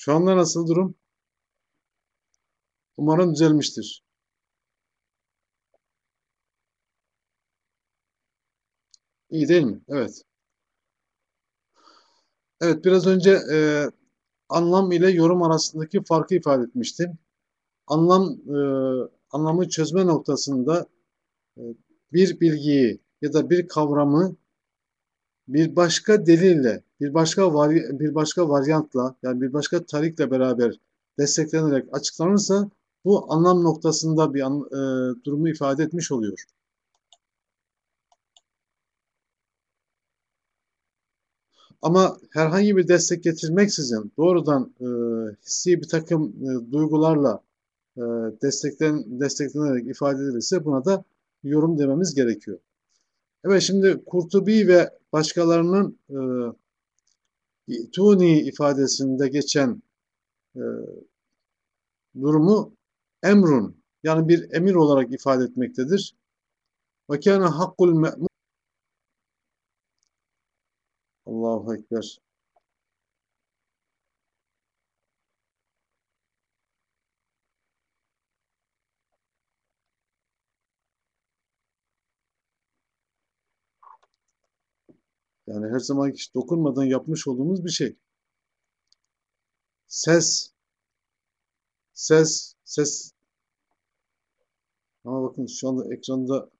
Şu anda nasıl durum? Umarım düzelmiştir. İyi değil mi? Evet. Evet, biraz önce e, anlam ile yorum arasındaki farkı ifade etmiştim. Anlam e, anlamı çözme noktasında e, bir bilgiyi ya da bir kavramı bir başka delille, bir başka vari, bir başka varyantla yani bir başka tarikle beraber desteklenerek açıklanırsa bu anlam noktasında bir an, e, durumu ifade etmiş oluyor. Ama herhangi bir destek getirmeksizin doğrudan e, hissi bir takım e, duygularla e, desteklen, desteklenerek ifade edilirse buna da yorum dememiz gerekiyor. Evet şimdi Kurtubi ve başkalarının e, Tuni ifadesinde geçen e, durumu emrun yani bir emir olarak ifade etmektedir. Ve kâne hakkul me'mun Allahu Ekber. Yani her zaman hiç dokunmadan yapmış olduğumuz bir şey. Ses, ses, ses. Ama bakın şu anda ekranda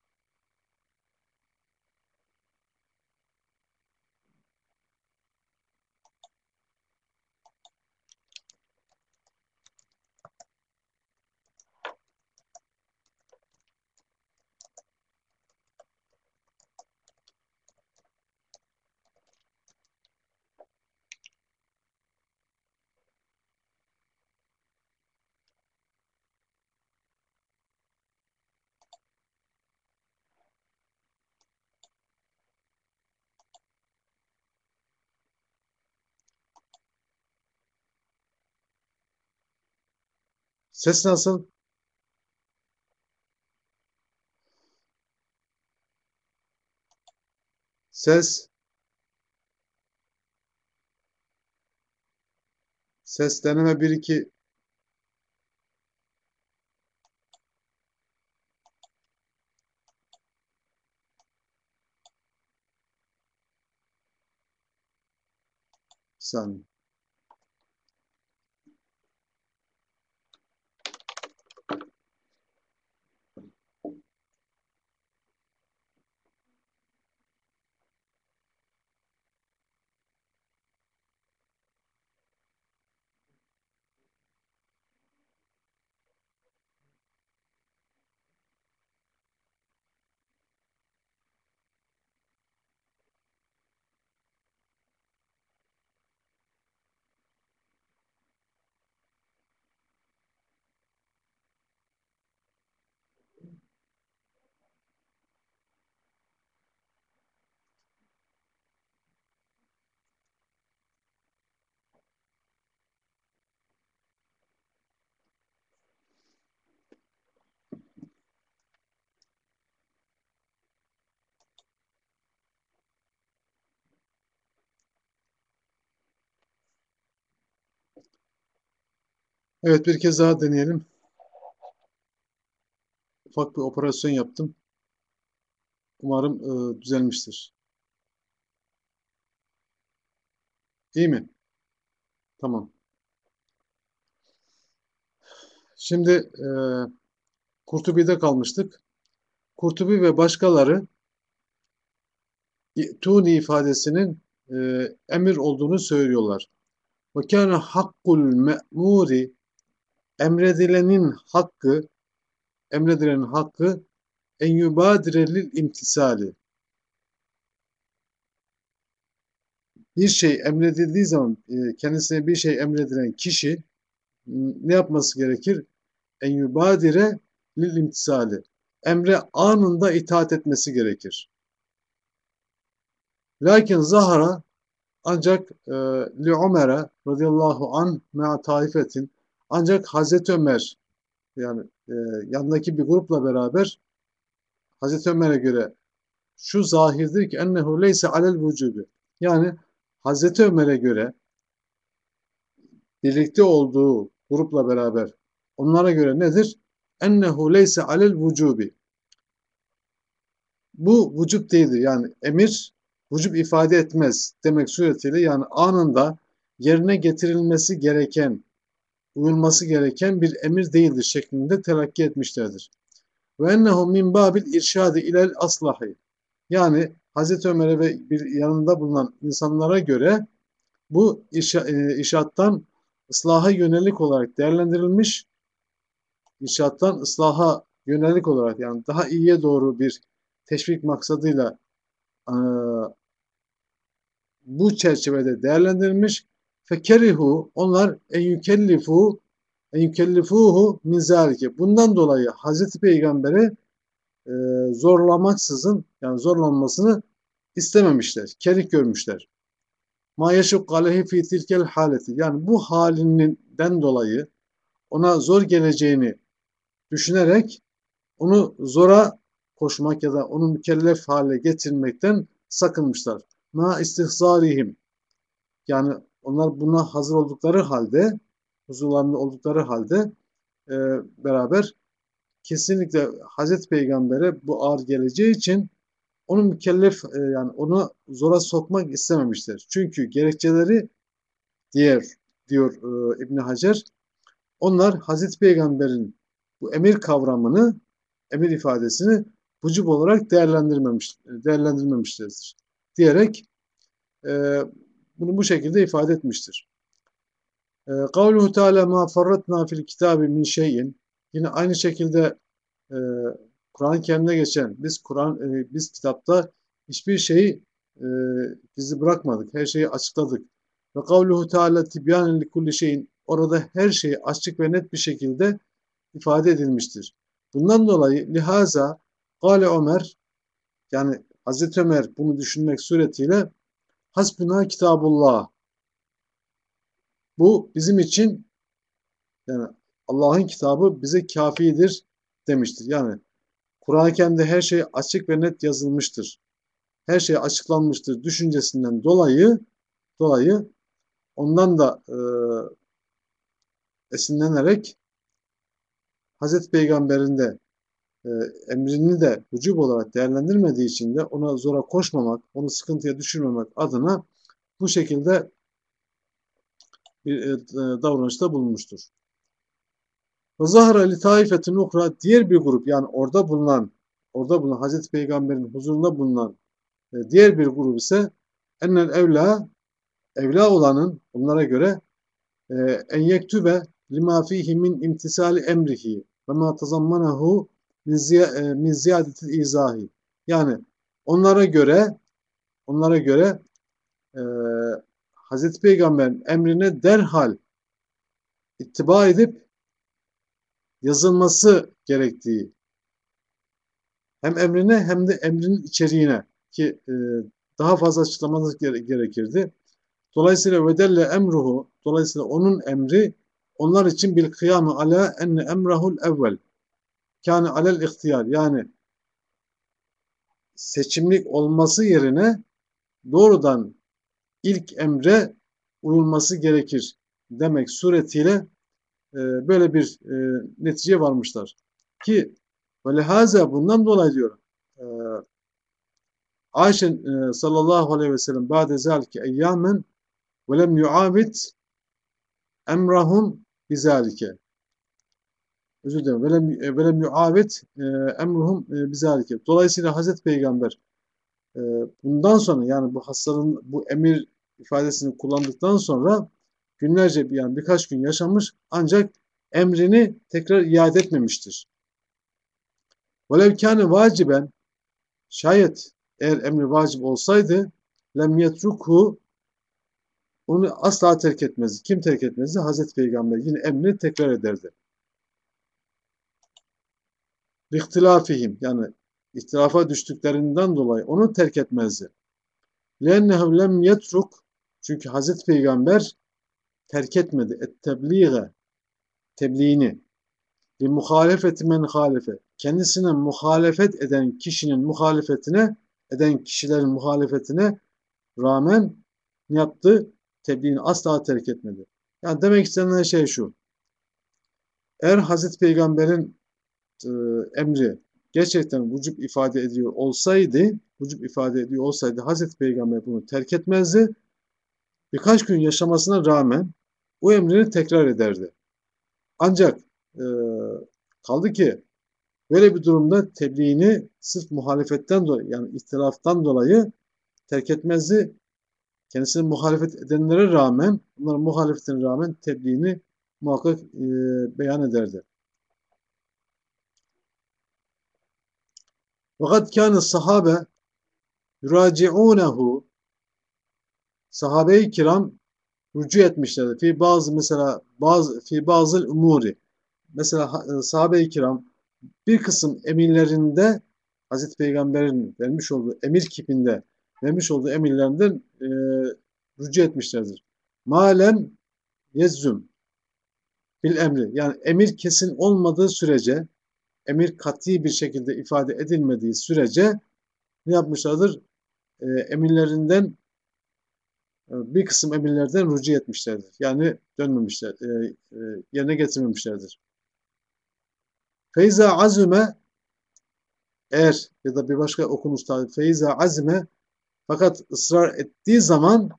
Ses nasıl? Ses. Ses deneme 1 2 saniye. Evet bir kez daha deneyelim. Ufak bir operasyon yaptım. Umarım e, düzelmiştir. İyi mi? Tamam. Şimdi e, Kurtubi'de kalmıştık. Kurtubi ve başkaları Tuni ifadesinin e, emir olduğunu söylüyorlar. Ve kâne hakkul emredilenin hakkı emredilenin hakkı en yubadirelil imtisali bir şey emredildiği zaman e, kendisine bir şey emredilen kişi ne yapması gerekir? En yubadire lil imtisali. Emre anında itaat etmesi gerekir. Lakin zahara ancak e, li Ömer'e radıyallahu an mea taifetin ancak Hazreti Ömer yani e, yanındaki bir grupla beraber Hazreti Ömer'e göre şu zahirdir ki ennehu leyse alel vücubi. Yani Hazreti Ömer'e göre birlikte olduğu grupla beraber onlara göre nedir? Ennehu leyse alel vücubi. Bu vücub değildir. Yani emir vücub ifade etmez demek suretiyle yani anında yerine getirilmesi gereken, uyulması gereken bir emir değildir şeklinde telakki etmişlerdir. Ve ennehu min babil irşadi ilel aslahi. Yani Hazreti Ömer'e ve bir yanında bulunan insanlara göre bu işattan e, ıslaha yönelik olarak değerlendirilmiş. İnşaattan ıslaha yönelik olarak yani daha iyiye doğru bir teşvik maksadıyla e, bu çerçevede değerlendirilmiş. Fekerihu onlar en yükellifu en yükellifuhu min zalike. Bundan dolayı Hazreti Peygamber'e e, zorlamaksızın yani zorlanmasını istememişler. Kerik görmüşler. Ma yeşuk alehi fi tilkel haleti. Yani bu halinden dolayı ona zor geleceğini düşünerek onu zora koşmak ya da onu mükellef hale getirmekten sakınmışlar. Ma istihzarihim. Yani onlar buna hazır oldukları halde, huzurlarında oldukları halde e, beraber kesinlikle Hazreti Peygamber'e bu ağır geleceği için onu mükellef e, yani onu zora sokmak istememişler. Çünkü gerekçeleri diğer diyor e, İbn Hacer onlar Hazreti Peygamber'in bu emir kavramını, emir ifadesini vücub olarak değerlendirmemiş, değerlendirmemişlerdir. Diyerek e, bunu bu şekilde ifade etmiştir. Kavluhu Teala ma farratna fil kitabi min şeyin yine aynı şekilde e, Kur'an-ı geçen biz Kur'an e, biz kitapta hiçbir şeyi e, bizi bırakmadık. Her şeyi açıkladık. Ve kavluhu teala tibyanen likulli şeyin orada her şey açık ve net bir şekilde ifade edilmiştir. Bundan dolayı lihaza Gale Ömer yani Hazreti Ömer bunu düşünmek suretiyle hasbuna kitabullah bu bizim için yani Allah'ın kitabı bize kafidir demiştir. Yani Kur'an-ı Kerim'de her şey açık ve net yazılmıştır. Her şey açıklanmıştır düşüncesinden dolayı dolayı ondan da e, esinlenerek Hazreti Peygamber'in de e, emrini de vücub olarak değerlendirmediği için de ona zora koşmamak, onu sıkıntıya düşürmemek adına bu şekilde bir e, davranışta bulunmuştur. Zahra li taifetin ukra diğer bir grup yani orada bulunan orada bulunan Hazreti Peygamber'in huzurunda bulunan e, diğer bir grup ise ennel evla evla olanın onlara göre e, en yektübe lima fihi min imtisali emrihi ve ma tazammanahu min ziyadetil izahi. Yani onlara göre onlara göre e, Hazreti Peygamber'in emrine derhal ittiba edip yazılması gerektiği hem emrine hem de emrinin içeriğine ki e, daha fazla açıklamanız gerekirdi. Dolayısıyla vedelle emruhu dolayısıyla onun emri onlar için bil kıyamı ala enne emrahul evvel kâne alel ihtiyar yani seçimlik olması yerine doğrudan ilk emre uyulması gerekir demek suretiyle e, böyle bir e, neticeye varmışlar. Ki ve haza bundan dolayı diyor e, Ayşe sallallahu aleyhi ve sellem ba'de zalike eyyamen ve lem yuabit emrahum bizalike özür dilerim. Velem, e, velem yuavet e, emruhum e, bizalike. Dolayısıyla Hazreti Peygamber bundan sonra yani bu hastanın bu emir ifadesini kullandıktan sonra günlerce yani birkaç gün yaşamış ancak emrini tekrar iade etmemiştir. Velev kâne vaciben şayet eğer emri vacip olsaydı lem yetrukhu onu asla terk etmezdi. Kim terk etmezdi? Hazreti Peygamber yine emrini tekrar ederdi İhtilafihim yani ihtilafa düştüklerinden dolayı onu terk etmezdi. لَاَنَّهُ lem yetruk çünkü Hazreti Peygamber terk etmedi. Et-tebliğe tebliğini li muhalefeti men halefe kendisine muhalefet eden kişinin muhalefetine eden kişilerin muhalefetine rağmen ne yaptı? Tebliğini asla terk etmedi. Yani demek istenilen şey şu. Eğer Hazreti Peygamber'in e, emri gerçekten vücub ifade ediyor olsaydı, vücub ifade ediyor olsaydı Hazreti Peygamber bunu terk etmezdi. Birkaç gün yaşamasına rağmen o emrini tekrar ederdi. Ancak e, kaldı ki böyle bir durumda tebliğini sırf muhalefetten dolayı yani ihtilaftan dolayı terk etmezdi. Kendisine muhalefet edenlere rağmen, bunların muhalefetine rağmen tebliğini muhakkak e, beyan ederdi. Fakat kâne sahabe yuraci'ûnehu sahabe-i kiram rücu etmişlerdi. Fi bazı mesela bazı fi bazı umuri mesela e, sahabe-i kiram bir kısım emirlerinde Hazreti Peygamber'in vermiş olduğu emir kipinde vermiş olduğu emirlerinden e, rücu etmişlerdir. Malem yezzüm bil emri yani emir kesin olmadığı sürece emir kat'i bir şekilde ifade edilmediği sürece ne yapmışlardır? E, emirlerinden bir kısım emirlerden rücu etmişlerdir. Yani dönmemişler, e, e, yerine getirmemişlerdir. Feyza azüme eğer ya da bir başka okunuşta feyza azme fakat ısrar ettiği zaman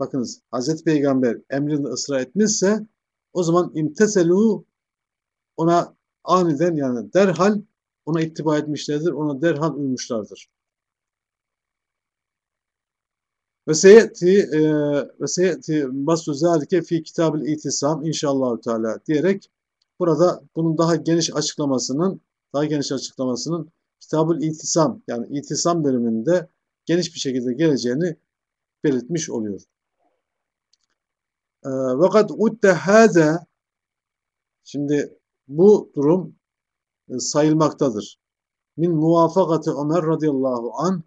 bakınız Hazreti Peygamber emrinde ısrar etmişse o zaman imteselu ona aniden yani derhal ona ittiba etmişlerdir. Ona derhal uymuşlardır. Ve seyeti e, ve basu zalike fi kitabil itisam inşallah teala diyerek burada bunun daha geniş açıklamasının daha geniş açıklamasının kitabul itisam yani itisam bölümünde geniş bir şekilde geleceğini belirtmiş oluyor. E, Fakat udde hâze şimdi bu durum e, sayılmaktadır. Min muvafakatı Ömer radıyallahu an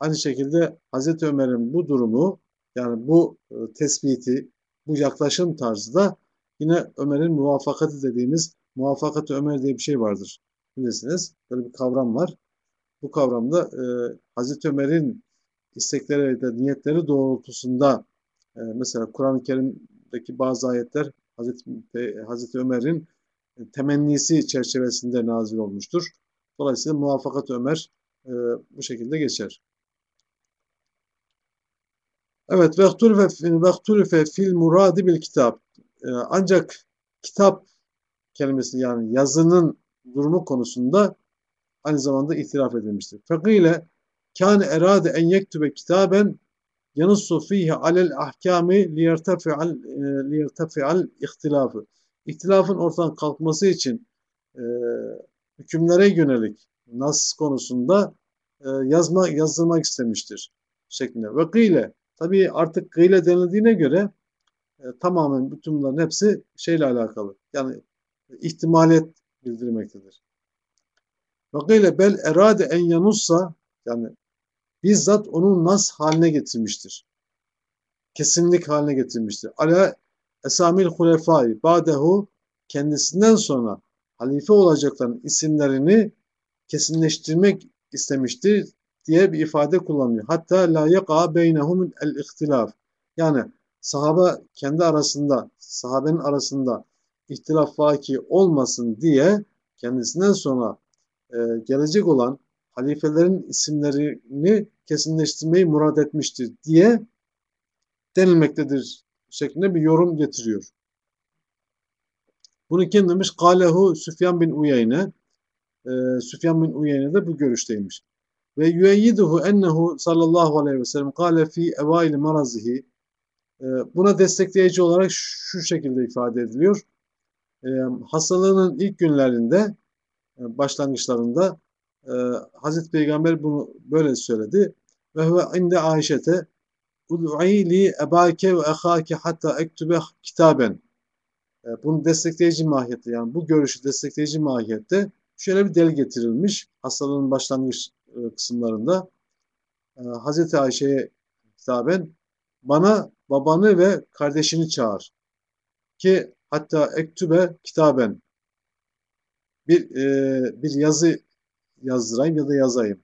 aynı şekilde Hazreti Ömer'in bu durumu yani bu e, tespiti, bu yaklaşım tarzı da yine Ömer'in muvafakatı dediğimiz muvafakatı Ömer diye bir şey vardır. Bilirsiniz. Böyle bir kavram var. Bu kavramda e, Hazreti Ömer'in istekleri ve niyetleri doğrultusunda e, mesela Kur'an-ı Kerim'deki bazı ayetler Hazreti, Hazreti Ömer'in temennisi çerçevesinde nazil olmuştur. Dolayısıyla muvaffakat Ömer e, bu şekilde geçer. Evet, ve fil muradi bil kitap. E, ancak kitap kelimesi yani yazının durumu konusunda aynı zamanda itiraf edilmiştir. Fakile kâne erade en yektübe kitaben yanussu fihi alel ahkâmi liyertefi'al e, liyertefi'al ihtilafı ihtilafın ortadan kalkması için e, hükümlere yönelik nas konusunda e, yazma yazdırmak istemiştir şeklinde. Ve gıyle tabi artık gıyle denildiğine göre e, tamamen bütün bunların hepsi şeyle alakalı. Yani ihtimalet bildirmektedir. Ve gıyle bel erade en yanussa yani bizzat onun nas haline getirmiştir. Kesinlik haline getirmiştir. Ala Esamil Hulefai Badehu kendisinden sonra halife olacakların isimlerini kesinleştirmek istemiştir diye bir ifade kullanıyor. Hatta la yaka beynehum el ihtilaf. Yani sahaba kendi arasında, sahabenin arasında ihtilaf vaki olmasın diye kendisinden sonra e, gelecek olan halifelerin isimlerini kesinleştirmeyi murad etmiştir diye denilmektedir şeklinde bir yorum getiriyor. Bunu kim demiş? Kalehu Süfyan bin Uyeyne. Ee, Süfyan bin Uyeyne de bu görüşteymiş. Ve yüeyyiduhu ennehu sallallahu aleyhi ve sellem kale fi evaili marazihi. Ee, buna destekleyici olarak şu şekilde ifade ediliyor. Ee, hastalığının ilk günlerinde, e, başlangıçlarında e, Hazreti Peygamber bunu böyle söyledi. Ve huve inde Ayşe'te Ud'i ebake ve ehake hatta ektübe kitaben. E, bunu destekleyici mahiyette yani bu görüşü destekleyici mahiyette şöyle bir del getirilmiş hastalığın başlangıç e, kısımlarında. E, Hazreti Ayşe'ye hitaben bana babanı ve kardeşini çağır ki hatta ektübe kitaben bir e, bir yazı yazdırayım ya da yazayım.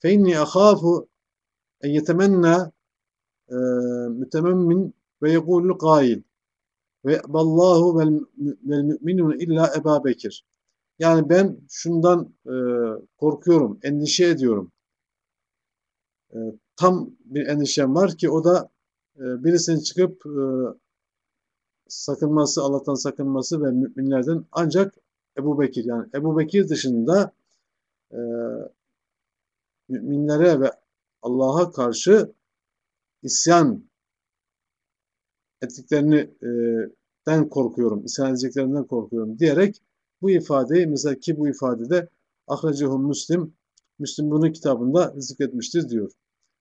Fe inni ahafu en yetemenna mütememmin ve yekulu gail. ve vallahu vel, vel müminun illa Eba Bekir. Yani ben şundan e, korkuyorum, endişe ediyorum. E, tam bir endişem var ki o da e, birisinin çıkıp e, sakınması, Allah'tan sakınması ve müminlerden ancak Ebu Bekir yani Ebu Bekir dışında e, müminlere ve Allah'a karşı isyan ettiklerini e, korkuyorum, isyan edeceklerinden korkuyorum diyerek bu ifadeyi mesela ki bu ifadede ahracehu Müslim Müslim bunu kitabında zikretmiştir diyor.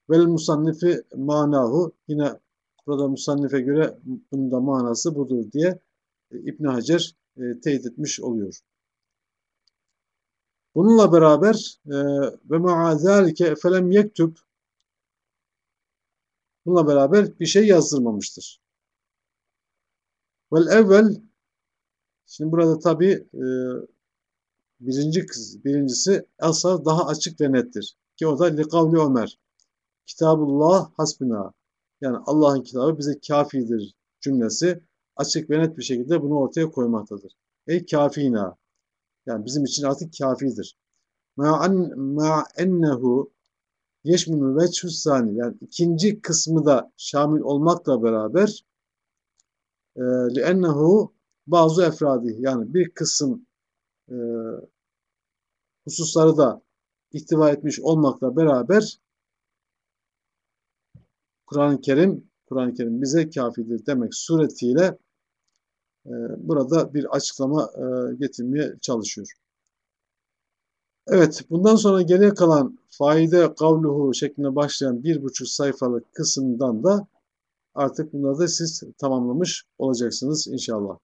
Vel musannifi manahu yine burada musannife göre bunun da manası budur diye e, İbn Hacer e, teyit etmiş oluyor. Bununla beraber e, ve maazalike felem yektub bununla beraber bir şey yazdırmamıştır. Vel evvel şimdi burada tabi e, birinci kız, birincisi asla daha açık ve nettir. Ki o da likavli Ömer. Kitabullah hasbina. Yani Allah'ın kitabı bize kafidir cümlesi açık ve net bir şekilde bunu ortaya koymaktadır. Ey kafina. Yani bizim için artık kafidir. Ma ennehu yeşmünü ve çüssani. Yani ikinci kısmı da şamil olmakla beraber e, li'ennehu bazı efradi yani bir kısım e, hususları da ihtiva etmiş olmakla beraber Kur'an-ı Kerim Kur'an-ı Kerim bize kafidir demek suretiyle e, burada bir açıklama e, getirmeye çalışıyor. Evet, bundan sonra geriye kalan faide kavluhu şeklinde başlayan bir buçuk sayfalık kısımdan da artık bunları da siz tamamlamış olacaksınız inşallah.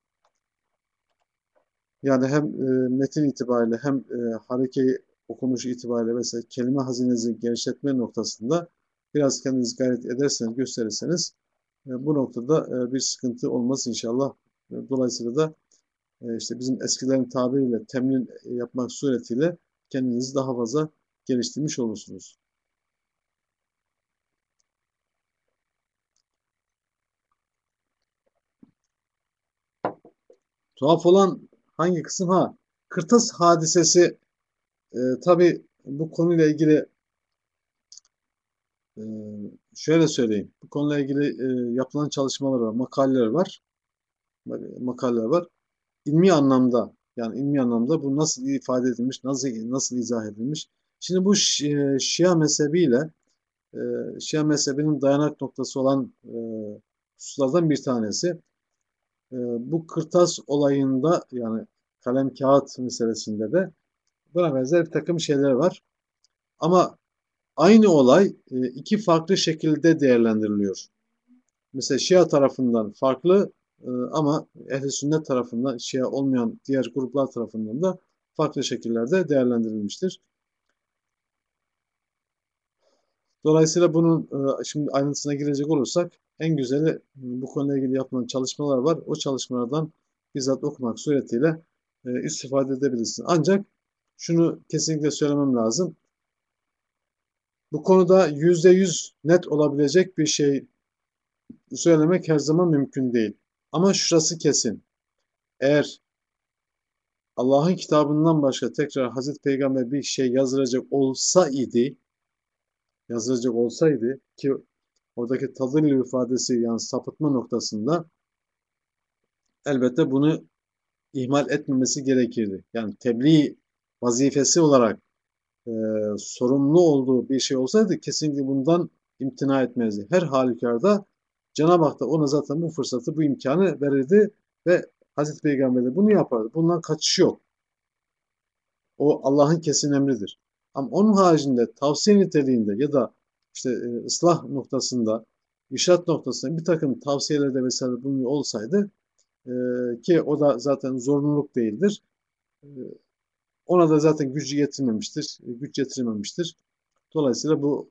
Yani hem e, metin itibariyle hem e, hareke okunuş itibariyle mesela kelime hazinenizi genişletme noktasında biraz kendiniz gayret ederseniz, gösterirseniz e, bu noktada e, bir sıkıntı olmaz inşallah. E, dolayısıyla da e, işte bizim eskilerin tabiriyle temrin yapmak suretiyle kendinizi daha fazla geliştirmiş olursunuz. Tuhaf olan hangi kısım? Ha, kırtas hadisesi e, tabi bu konuyla ilgili e, şöyle söyleyeyim. Bu konuyla ilgili e, yapılan çalışmalar var, makaleler var. Makaleler var. İlmi anlamda yani ilmi anlamda bu nasıl ifade edilmiş, nasıl nasıl izah edilmiş. Şimdi bu e, Şia mezhebiyle e, Şia mezhebinin dayanak noktası olan e, hususlardan bir tanesi. Bu kırtas olayında yani kalem kağıt meselesinde de buna benzer bir takım şeyler var. Ama aynı olay iki farklı şekilde değerlendiriliyor. Mesela Şia tarafından farklı ee, ama ehl sünnet tarafından Şia olmayan diğer gruplar tarafından da farklı şekillerde değerlendirilmiştir. Dolayısıyla bunun e, şimdi ayrıntısına girecek olursak en güzeli bu konuyla ilgili yapılan çalışmalar var. O çalışmalardan bizzat okumak suretiyle e, istifade edebilirsin. Ancak şunu kesinlikle söylemem lazım. Bu konuda yüzde yüz net olabilecek bir şey söylemek her zaman mümkün değil. Ama şurası kesin. Eğer Allah'ın kitabından başka tekrar Hazreti Peygamber bir şey yazdıracak olsa idi, yazdıracak olsaydı ki oradaki tadilli ifadesi yani sapıtma noktasında elbette bunu ihmal etmemesi gerekirdi. Yani tebliğ vazifesi olarak e, sorumlu olduğu bir şey olsaydı kesinlikle bundan imtina etmezdi. Her halükarda Cenab-ı Hak da ona zaten bu fırsatı, bu imkanı verirdi ve Hazreti Peygamber de bunu yapardı. Bundan kaçış yok. O Allah'ın kesin emridir. Ama onun haricinde tavsiye niteliğinde ya da işte e, ıslah noktasında, işaret noktasında bir takım tavsiyelerde vesaire bulunuyor olsaydı e, ki o da zaten zorunluluk değildir. E, ona da zaten gücü yetirmemiştir, e, güç yetirmemiştir. Dolayısıyla bu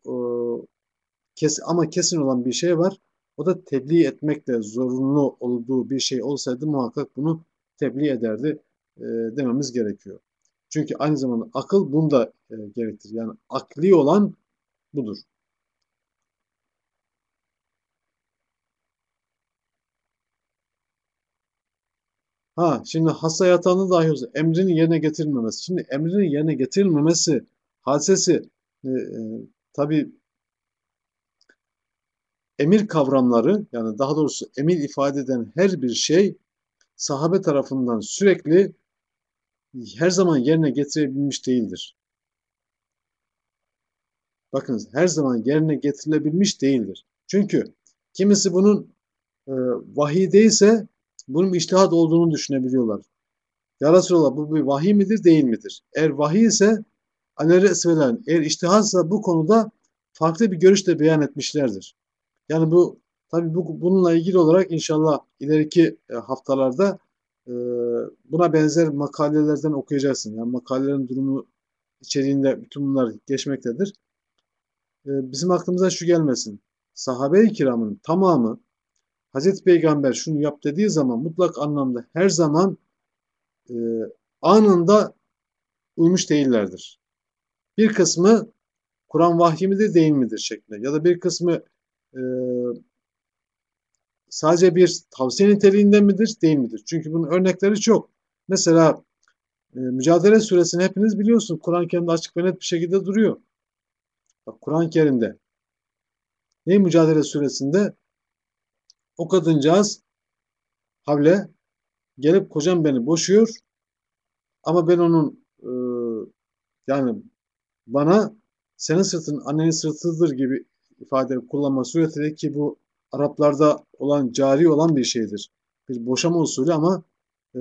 kes, ama kesin olan bir şey var. O da tebliğ etmekle zorunlu olduğu bir şey olsaydı muhakkak bunu tebliğ ederdi e, dememiz gerekiyor. Çünkü aynı zamanda akıl bunu da e, gerektirir. Yani akli olan budur. Ha şimdi hasta yatağında dahi olsa emrinin yerine getirilmemesi. Şimdi emrinin yerine getirilmemesi hadisesi e, e, tabi emir kavramları yani daha doğrusu emir ifade eden her bir şey sahabe tarafından sürekli her zaman yerine getirebilmiş değildir. Bakınız her zaman yerine getirilebilmiş değildir. Çünkü kimisi bunun e, vahiy değilse bunun iştihat olduğunu düşünebiliyorlar. Ya Resulallah bu bir vahiy midir değil midir? Eğer vahiy ise aleri esvelen, eğer iştihatsa bu konuda farklı bir görüş de beyan etmişlerdir. Yani bu tabi bu, bununla ilgili olarak inşallah ileriki e, haftalarda e, buna benzer makalelerden okuyacaksın. Yani makalelerin durumu içeriğinde bütün bunlar geçmektedir. E, bizim aklımıza şu gelmesin. Sahabe-i kiramın tamamı Hazreti Peygamber şunu yap dediği zaman mutlak anlamda her zaman e, anında uymuş değillerdir. Bir kısmı Kur'an vahyi midir değil midir şeklinde ya da bir kısmı e, sadece bir tavsiye niteliğinde midir değil midir? Çünkü bunun örnekleri çok. Mesela e, Mücadele suresini hepiniz biliyorsunuz. Kur'an-ı Kerim'de açık ve net bir şekilde duruyor. Bak Kur'an-ı Kerim'de. Ne Mücadele suresinde? O kadıncağız Havle gelip kocam beni boşuyor ama ben onun e, yani bana senin sırtın annenin sırtıdır gibi ifade kullanma suretiyle ki bu Araplarda olan cari olan bir şeydir. Bir boşama usulü ama e,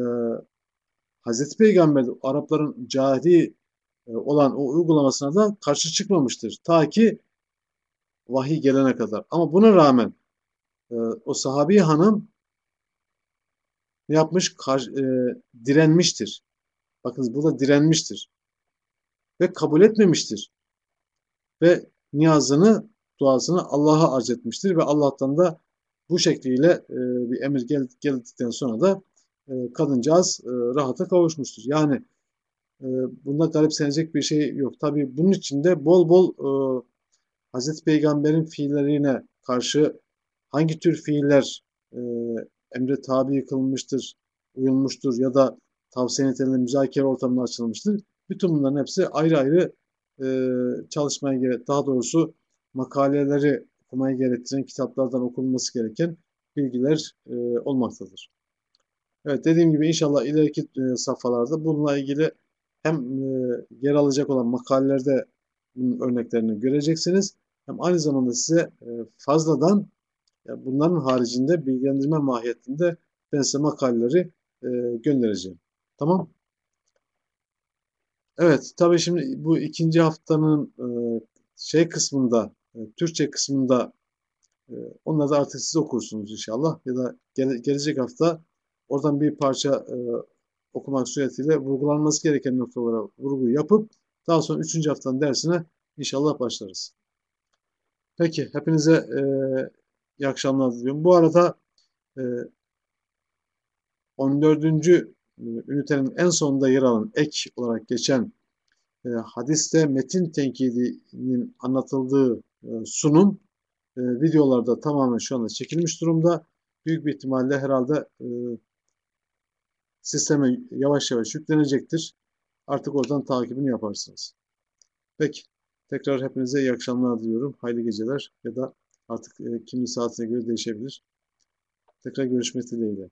Hazreti Peygamber Arapların cari e, olan o uygulamasına da karşı çıkmamıştır. Ta ki vahiy gelene kadar. Ama buna rağmen e, o sahabi hanım ne yapmış? Kar, e, direnmiştir. Bakınız burada direnmiştir. Ve kabul etmemiştir. Ve niyazını, duasını Allah'a arz etmiştir. Ve Allah'tan da bu şekliyle e, bir emir gel, geldikten sonra da e, kadıncağız e, rahata kavuşmuştur. Yani e, bunda garipsenecek bir şey yok. Tabi bunun içinde bol bol e, Hazreti Peygamber'in fiillerine karşı hangi tür fiiller e, emre tabi kılınmıştır, uyulmuştur ya da tavsiye niteliğinde müzakere ortamında açılmıştır. Bütün bunların hepsi ayrı ayrı e, çalışmaya gerek, daha doğrusu makaleleri okumaya gerektiren kitaplardan okunması gereken bilgiler e, olmaktadır. Evet dediğim gibi inşallah ileriki e, safhalarda bununla ilgili hem e, yer alacak olan makalelerde örneklerini göreceksiniz. Hem aynı zamanda size e, fazladan yani bunların haricinde bilgilendirme mahiyetinde ben size makaleleri e, göndereceğim. Tamam. Evet, tabii şimdi bu ikinci haftanın e, şey kısmında, e, Türkçe kısmında e, onları da artık siz okursunuz inşallah. Ya da gele, gelecek hafta oradan bir parça e, okumak suretiyle vurgulanması gereken noktalara vurgu yapıp daha sonra üçüncü haftanın dersine inşallah başlarız. Peki, hepinize e, İyi akşamlar diliyorum. Bu arada e, 14. E, ünitenin en sonunda yer alan ek olarak geçen e, hadiste metin tenkidinin anlatıldığı e, sunum e, videolarda tamamen şu anda çekilmiş durumda. Büyük bir ihtimalle herhalde e, sisteme yavaş yavaş yüklenecektir. Artık oradan takibini yaparsınız. Peki. Tekrar hepinize iyi akşamlar diliyorum. Hayırlı geceler ya da Artık e, kimli saatine göre değişebilir. Tekrar görüşmek dileğiyle.